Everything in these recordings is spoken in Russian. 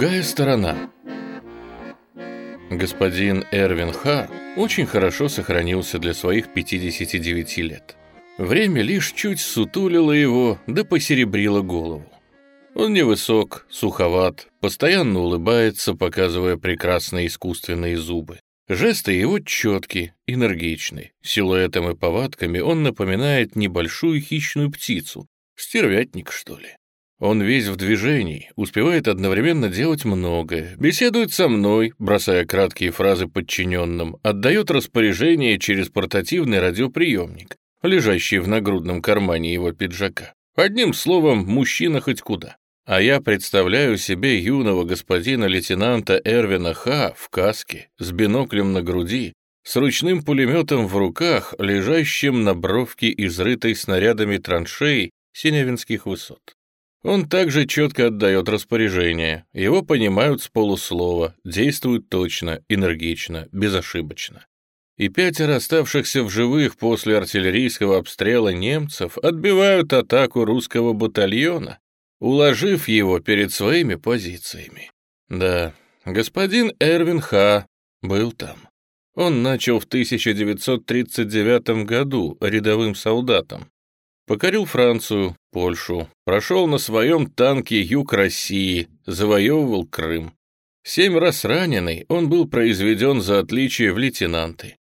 Другая сторона. Господин Эрвин Ха очень хорошо сохранился для своих 59 лет. Время лишь чуть сутулило его, да посеребрило голову. Он невысок, суховат, постоянно улыбается, показывая прекрасные искусственные зубы. Жесты его четкие, энергичны. Силуэтом и повадками он напоминает небольшую хищную птицу. Стервятник, что ли. Он весь в движении, успевает одновременно делать многое, беседует со мной, бросая краткие фразы подчиненным, отдает распоряжение через портативный радиоприемник, лежащий в нагрудном кармане его пиджака. Одним словом, мужчина хоть куда. А я представляю себе юного господина лейтенанта Эрвина Ха в каске, с биноклем на груди, с ручным пулеметом в руках, лежащим на бровке, изрытой снарядами траншей Синявинских высот. Он также четко отдает распоряжение, его понимают с полуслова, действуют точно, энергично, безошибочно. И пятеро оставшихся в живых после артиллерийского обстрела немцев отбивают атаку русского батальона, уложив его перед своими позициями. Да, господин Эрвин Ха был там. Он начал в 1939 году рядовым солдатом. Покорил Францию, Польшу, прошел на своем танке юг России, завоевывал Крым. Семь раз раненый, он был произведен за отличие в лейтенанты.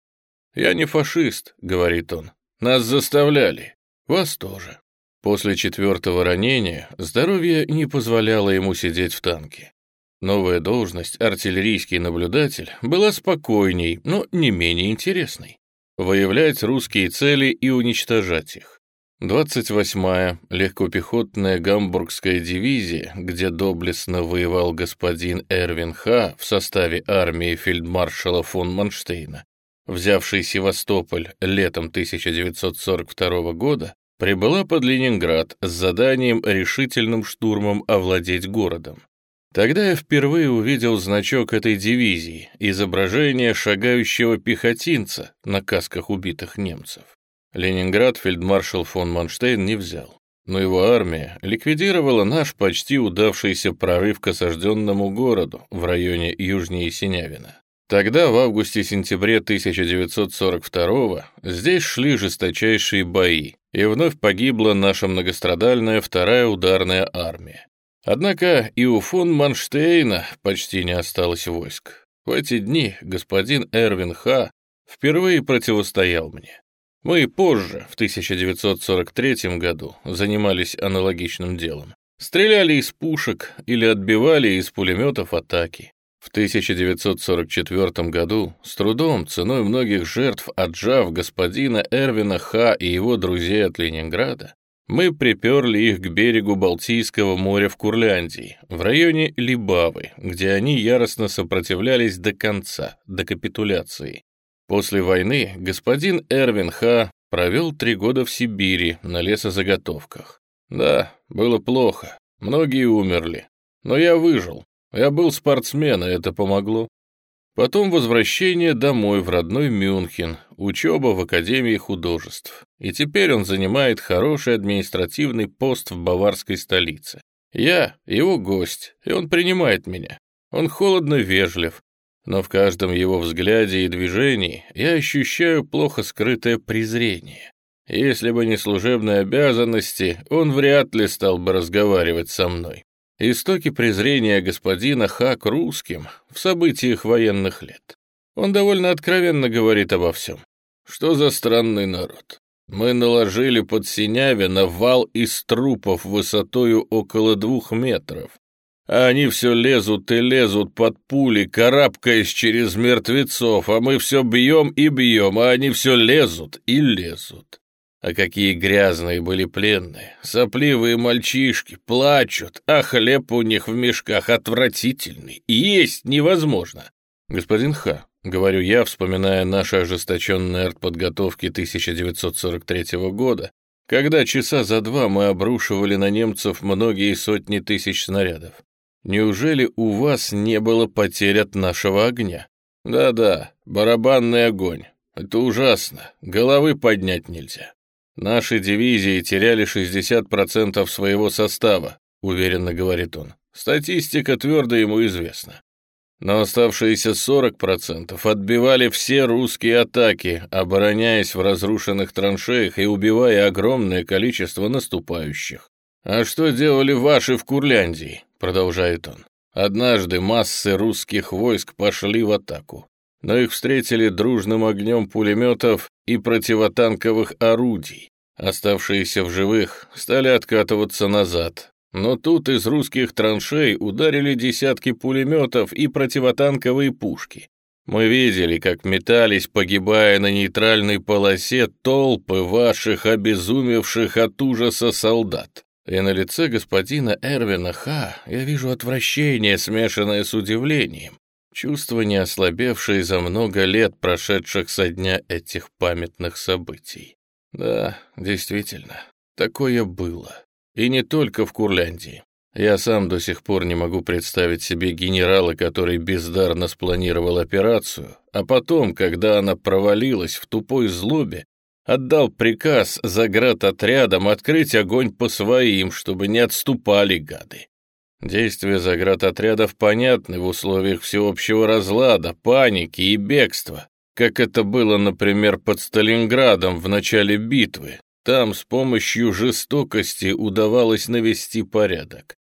«Я не фашист», — говорит он. «Нас заставляли. Вас тоже». После четвертого ранения здоровье не позволяло ему сидеть в танке. Новая должность, артиллерийский наблюдатель, была спокойней, но не менее интересной. Выявлять русские цели и уничтожать их. 28-я легкопехотная гамбургская дивизия, где доблестно воевал господин Эрвин Ха в составе армии фельдмаршала фон Манштейна, взявший Севастополь летом 1942 года, прибыла под Ленинград с заданием решительным штурмом овладеть городом. Тогда я впервые увидел значок этой дивизии, изображение шагающего пехотинца на касках убитых немцев. Ленинград фельдмаршал фон Манштейн не взял, но его армия ликвидировала наш почти удавшийся прорыв к осажденному городу в районе южнее Синявина. Тогда, в августе-сентябре 1942 здесь шли жесточайшие бои, и вновь погибла наша многострадальная вторая ударная армия. Однако и у фон Манштейна почти не осталось войск. В эти дни господин Эрвин Ха впервые противостоял мне. Мы позже, в 1943 году, занимались аналогичным делом. Стреляли из пушек или отбивали из пулеметов атаки. В 1944 году, с трудом, ценой многих жертв, отжав господина Эрвина Ха и его друзей от Ленинграда, мы приперли их к берегу Балтийского моря в Курляндии, в районе Либавы, где они яростно сопротивлялись до конца, до капитуляции. После войны господин Эрвин Ха провел три года в Сибири на лесозаготовках. Да, было плохо, многие умерли, но я выжил, я был спортсмен, и это помогло. Потом возвращение домой в родной Мюнхен, учеба в Академии художеств. И теперь он занимает хороший административный пост в баварской столице. Я его гость, и он принимает меня. Он холодно вежлив, но в каждом его взгляде и движении я ощущаю плохо скрытое презрение. Если бы не служебные обязанности, он вряд ли стал бы разговаривать со мной. Истоки презрения господина Ха к русским в событиях военных лет. Он довольно откровенно говорит обо всем. Что за странный народ? Мы наложили под Синявина вал из трупов высотою около двух метров. А они все лезут и лезут под пули, карабкаясь через мертвецов, а мы все бьем и бьем, а они все лезут и лезут. А какие грязные были пленные, сопливые мальчишки, плачут, а хлеб у них в мешках отвратительный, есть невозможно. Господин Ха, говорю я, вспоминая наши ожесточенные артподготовки 1943 года, когда часа за два мы обрушивали на немцев многие сотни тысяч снарядов. Неужели у вас не было потерь от нашего огня? Да-да, барабанный огонь. Это ужасно, головы поднять нельзя. Наши дивизии теряли 60% своего состава, уверенно говорит он. Статистика твердо ему известна. Но оставшиеся 40% отбивали все русские атаки, обороняясь в разрушенных траншеях и убивая огромное количество наступающих. «А что делали ваши в Курляндии?» — продолжает он. «Однажды массы русских войск пошли в атаку, но их встретили дружным огнем пулеметов и противотанковых орудий. Оставшиеся в живых стали откатываться назад, но тут из русских траншей ударили десятки пулеметов и противотанковые пушки. Мы видели, как метались, погибая на нейтральной полосе, толпы ваших обезумевших от ужаса солдат. И на лице господина Эрвина Ха я вижу отвращение, смешанное с удивлением, чувство, не ослабевшее за много лет, прошедших со дня этих памятных событий. Да, действительно, такое было. И не только в Курляндии. Я сам до сих пор не могу представить себе генерала, который бездарно спланировал операцию, а потом, когда она провалилась в тупой злобе, отдал приказ заградотрядам открыть огонь по своим, чтобы не отступали гады. Действия заградотрядов понятны в условиях всеобщего разлада, паники и бегства, как это было, например, под Сталинградом в начале битвы. Там с помощью жестокости удавалось навести порядок.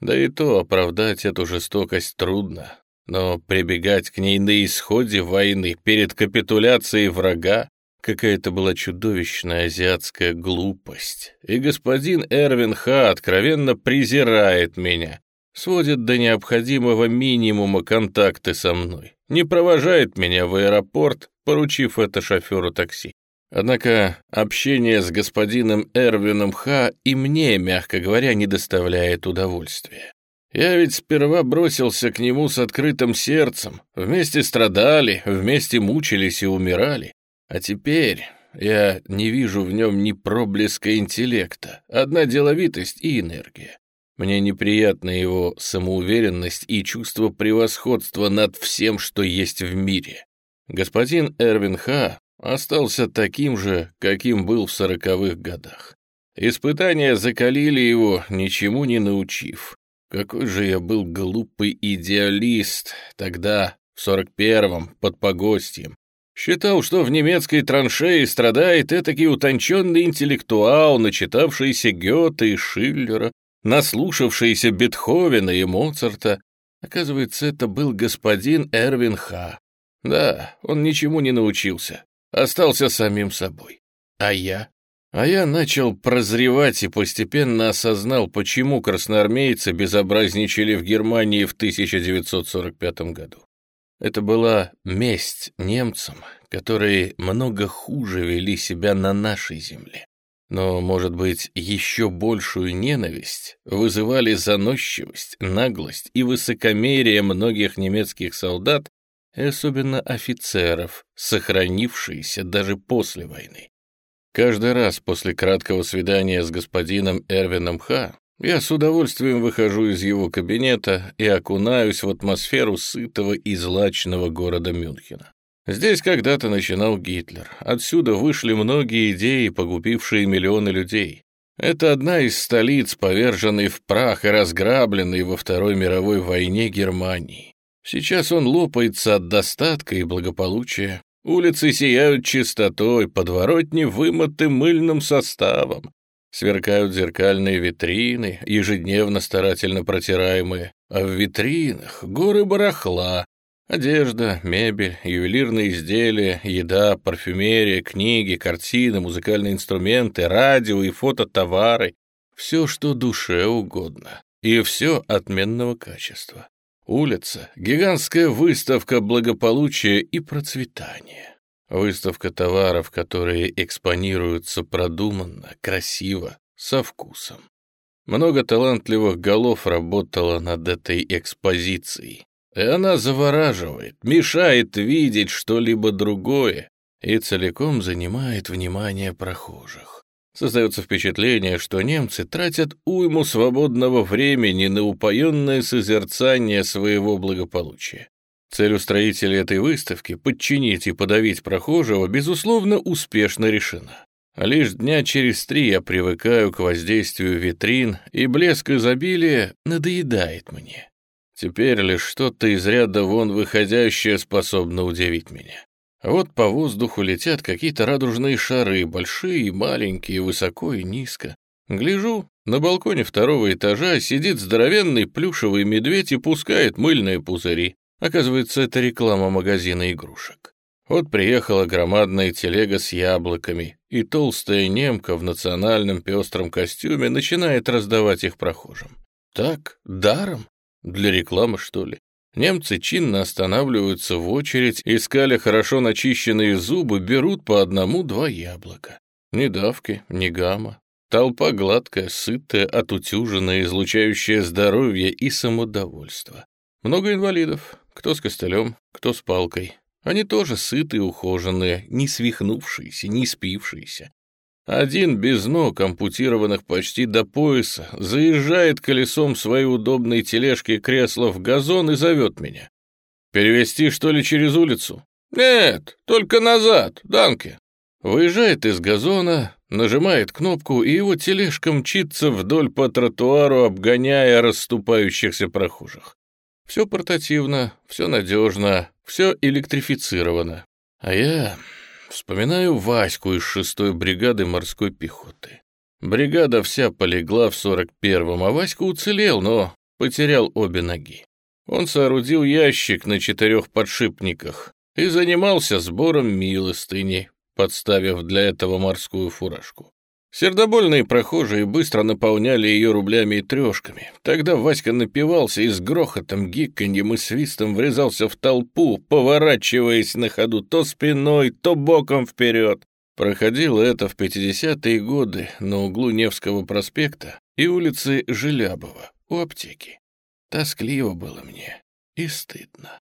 Да и то оправдать эту жестокость трудно. Но прибегать к ней на исходе войны, перед капитуляцией врага, какая-то была чудовищная азиатская глупость. И господин Эрвин Ха откровенно презирает меня, сводит до необходимого минимума контакты со мной не провожает меня в аэропорт, поручив это шоферу такси. Однако общение с господином Эрвином Ха и мне, мягко говоря, не доставляет удовольствия. Я ведь сперва бросился к нему с открытым сердцем, вместе страдали, вместе мучились и умирали. А теперь я не вижу в нем ни проблеска интеллекта, одна деловитость и энергия. Мне неприятна его самоуверенность и чувство превосходства над всем, что есть в мире. Господин Эрвин Ха остался таким же, каким был в сороковых годах. Испытания закалили его, ничему не научив. Какой же я был глупый идеалист тогда, в сорок первом, под погостьем. Считал, что в немецкой траншее страдает этакий утонченный интеллектуал, начитавшийся Гёте и Шиллера, наслушавшийся Бетховена и Моцарта. Оказывается, это был господин Эрвин Ха. Да, он ничему не научился, остался самим собой. А я? А я начал прозревать и постепенно осознал, почему красноармейцы безобразничали в Германии в 1945 году. Это была месть немцам, которые много хуже вели себя на нашей земле но, может быть, еще большую ненависть вызывали заносчивость, наглость и высокомерие многих немецких солдат, и особенно офицеров, сохранившиеся даже после войны. Каждый раз после краткого свидания с господином Эрвином Ха я с удовольствием выхожу из его кабинета и окунаюсь в атмосферу сытого и злачного города Мюнхена. Здесь когда-то начинал Гитлер. Отсюда вышли многие идеи, погубившие миллионы людей. Это одна из столиц, поверженной в прах и разграбленной во Второй мировой войне Германии. Сейчас он лопается от достатка и благополучия. Улицы сияют чистотой, подворотни вымыты мыльным составом. Сверкают зеркальные витрины, ежедневно старательно протираемые, а в витринах горы барахла, Одежда, мебель, ювелирные изделия, еда, парфюмерия, книги, картины, музыкальные инструменты, радио и фототовары. Все, что душе угодно. И все отменного качества. Улица — гигантская выставка благополучия и процветания. Выставка товаров, которые экспонируются продуманно, красиво, со вкусом. Много талантливых голов работало над этой экспозицией. И она завораживает, мешает видеть что-либо другое и целиком занимает внимание прохожих. Создается впечатление, что немцы тратят уйму свободного времени на упоенное созерцание своего благополучия. Цель устроителей этой выставки — подчинить и подавить прохожего, безусловно, успешно решена. Лишь дня через три я привыкаю к воздействию витрин, и блеск изобилия надоедает мне. Теперь лишь что-то из ряда вон выходящее способно удивить меня. Вот по воздуху летят какие-то радужные шары, большие и маленькие, высоко и низко. Гляжу, на балконе второго этажа сидит здоровенный плюшевый медведь и пускает мыльные пузыри. Оказывается, это реклама магазина игрушек. Вот приехала громадная телега с яблоками, и толстая немка в национальном пестром костюме начинает раздавать их прохожим. Так, даром? Для рекламы, что ли? Немцы чинно останавливаются в очередь, искали хорошо начищенные зубы, берут по одному-два яблока. Ни давки, ни гамма. Толпа гладкая, сытая, отутюженная, излучающая здоровье и самодовольство. Много инвалидов, кто с костылем, кто с палкой. Они тоже сытые, ухоженные, не свихнувшиеся, не спившиеся. Один без ног, ампутированных почти до пояса, заезжает колесом своей удобной тележки кресла в газон и зовет меня. «Перевести, что ли, через улицу?» «Нет, только назад, Данке». Выезжает из газона, нажимает кнопку, и его тележка мчится вдоль по тротуару, обгоняя расступающихся прохожих. Все портативно, все надежно, все электрифицировано. А я вспоминаю Ваську из шестой бригады морской пехоты. Бригада вся полегла в сорок первом, а Васька уцелел, но потерял обе ноги. Он соорудил ящик на четырех подшипниках и занимался сбором милостыни, подставив для этого морскую фуражку. Сердобольные прохожие быстро наполняли ее рублями и трешками. Тогда Васька напивался и с грохотом, гиканьем и свистом врезался в толпу, поворачиваясь на ходу то спиной, то боком вперед. Проходило это в 50-е годы на углу Невского проспекта и улицы Желябова у аптеки. Тоскливо было мне и стыдно.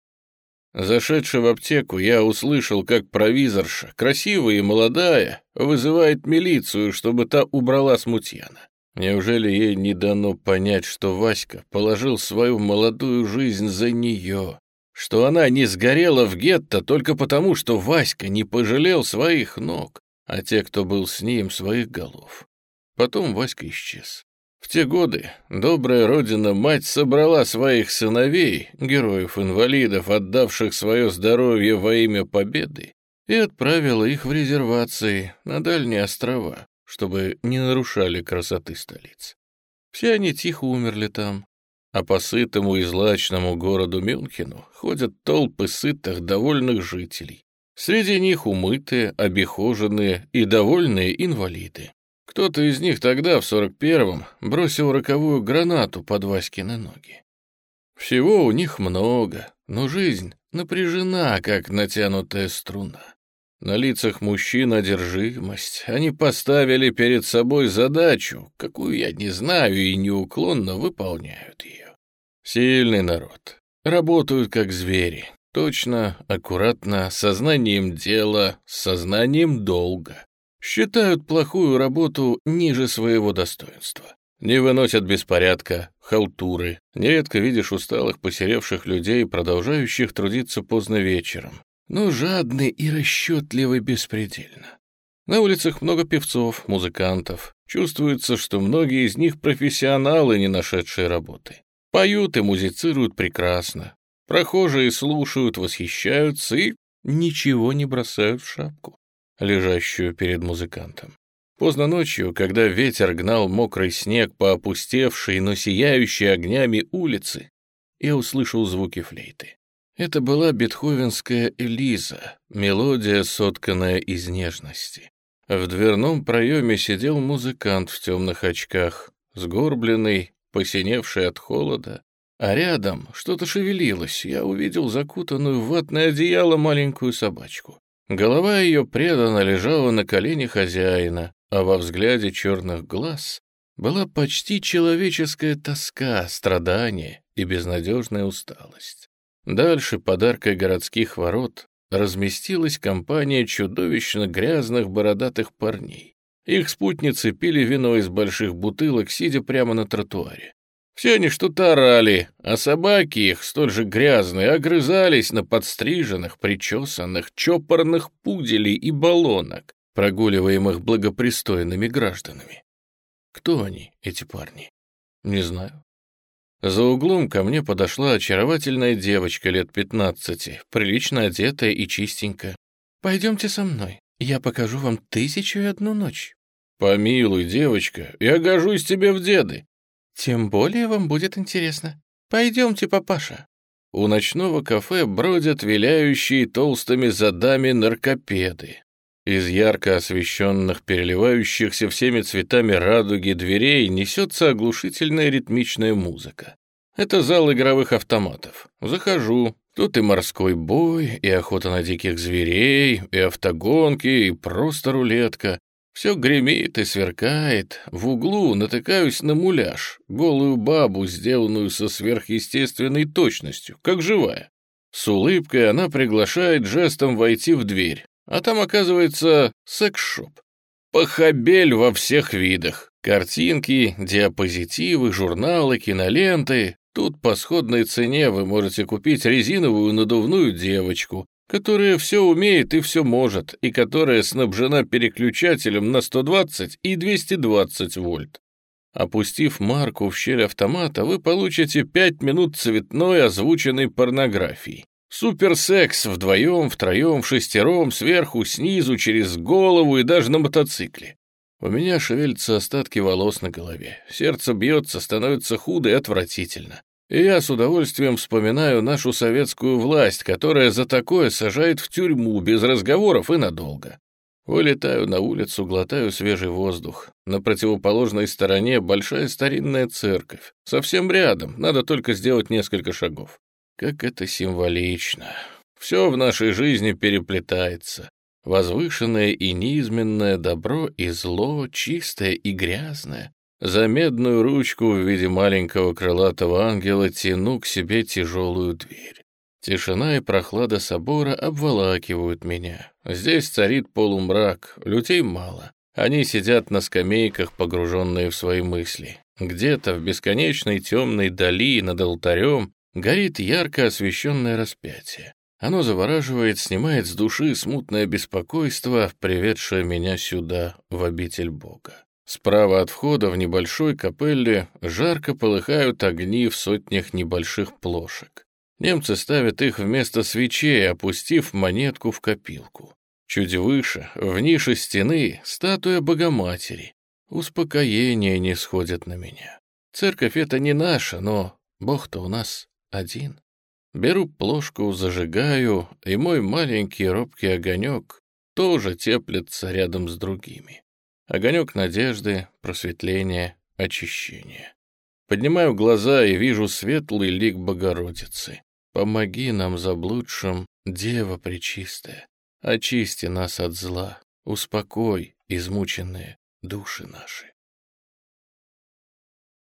Зашедший в аптеку, я услышал, как провизорша, красивая и молодая, вызывает милицию, чтобы та убрала смутьяна. Неужели ей не дано понять, что Васька положил свою молодую жизнь за нее, что она не сгорела в гетто только потому, что Васька не пожалел своих ног, а те, кто был с ним, своих голов. Потом Васька исчез. В те годы добрая родина-мать собрала своих сыновей, героев-инвалидов, отдавших свое здоровье во имя победы, и отправила их в резервации на дальние острова, чтобы не нарушали красоты столиц. Все они тихо умерли там, а по сытому и злачному городу Мюнхену ходят толпы сытых, довольных жителей. Среди них умытые, обихоженные и довольные инвалиды. Кто-то из них тогда, в сорок первом, бросил роковую гранату под Васькины ноги. Всего у них много, но жизнь напряжена, как натянутая струна. На лицах мужчин одержимость. Они поставили перед собой задачу, какую я не знаю и неуклонно выполняют ее. Сильный народ. Работают как звери. Точно, аккуратно, сознанием дела, сознанием долга считают плохую работу ниже своего достоинства. Не выносят беспорядка, халтуры. Нередко видишь усталых, посеревших людей, продолжающих трудиться поздно вечером. Но жадны и расчетливы беспредельно. На улицах много певцов, музыкантов. Чувствуется, что многие из них профессионалы, не нашедшие работы. Поют и музицируют прекрасно. Прохожие слушают, восхищаются и ничего не бросают в шапку лежащую перед музыкантом. Поздно ночью, когда ветер гнал мокрый снег по опустевшей, но сияющей огнями улице, я услышал звуки флейты. Это была бетховенская Элиза, мелодия, сотканная из нежности. В дверном проеме сидел музыкант в темных очках, сгорбленный, посиневший от холода, а рядом что-то шевелилось, я увидел закутанную в ватное одеяло маленькую собачку. Голова ее преданно лежала на колене хозяина, а во взгляде черных глаз была почти человеческая тоска, страдание и безнадежная усталость. Дальше подаркой городских ворот разместилась компания чудовищно грязных бородатых парней. Их спутницы пили вино из больших бутылок, сидя прямо на тротуаре. Все они что-то орали, а собаки их, столь же грязные, огрызались на подстриженных, причесанных, чопорных пуделей и баллонок. прогуливаемых благопристойными гражданами. Кто они, эти парни? Не знаю. За углом ко мне подошла очаровательная девочка лет пятнадцати, прилично одетая и чистенькая. «Пойдемте со мной, я покажу вам тысячу и одну ночь». «Помилуй, девочка, я гожусь тебе в деды». «Тем более вам будет интересно. Пойдемте, папаша». У ночного кафе бродят виляющие толстыми задами наркопеды. Из ярко освещенных, переливающихся всеми цветами радуги дверей несется оглушительная ритмичная музыка. Это зал игровых автоматов. Захожу. Тут и морской бой, и охота на диких зверей, и автогонки, и просто рулетка. Все гремит и сверкает. В углу натыкаюсь на муляж, голую бабу, сделанную со сверхъестественной точностью, как живая. С улыбкой она приглашает жестом войти в дверь. А там, оказывается, секс-шоп. Похабель во всех видах. Картинки, диапозитивы, журналы, киноленты. Тут по сходной цене вы можете купить резиновую надувную девочку, которая все умеет и все может, и которая снабжена переключателем на 120 и 220 вольт. Опустив марку в щель автомата, вы получите 5 минут цветной озвученной порнографии. Суперсекс вдвоем, втроем, шестером, сверху, снизу, через голову и даже на мотоцикле. У меня шевелятся остатки волос на голове. Сердце бьется, становится худо и отвратительно. И я с удовольствием вспоминаю нашу советскую власть, которая за такое сажает в тюрьму без разговоров и надолго. Вылетаю на улицу, глотаю свежий воздух. На противоположной стороне большая старинная церковь. Совсем рядом, надо только сделать несколько шагов. Как это символично. Все в нашей жизни переплетается. Возвышенное и неизменное добро и зло, чистое и грязное. За медную ручку в виде маленького крылатого ангела тяну к себе тяжелую дверь. Тишина и прохлада собора обволакивают меня. Здесь царит полумрак, людей мало. Они сидят на скамейках, погруженные в свои мысли. Где-то в бесконечной темной дали над алтарем горит ярко освещенное распятие. Оно завораживает, снимает с души смутное беспокойство, приведшее меня сюда, в обитель Бога. Справа от входа в небольшой капелле жарко полыхают огни в сотнях небольших плошек. Немцы ставят их вместо свечей, опустив монетку в копилку. Чуть выше, в нише стены, статуя Богоматери. Успокоение не сходит на меня. Церковь — это не наша, но Бог-то у нас один. Беру плошку, зажигаю, и мой маленький робкий огонек тоже теплится рядом с другими. Огонек надежды, просветления, очищения. Поднимаю глаза и вижу светлый лик Богородицы. Помоги нам, заблудшим, Дева Пречистая. Очисти нас от зла, успокой измученные души наши.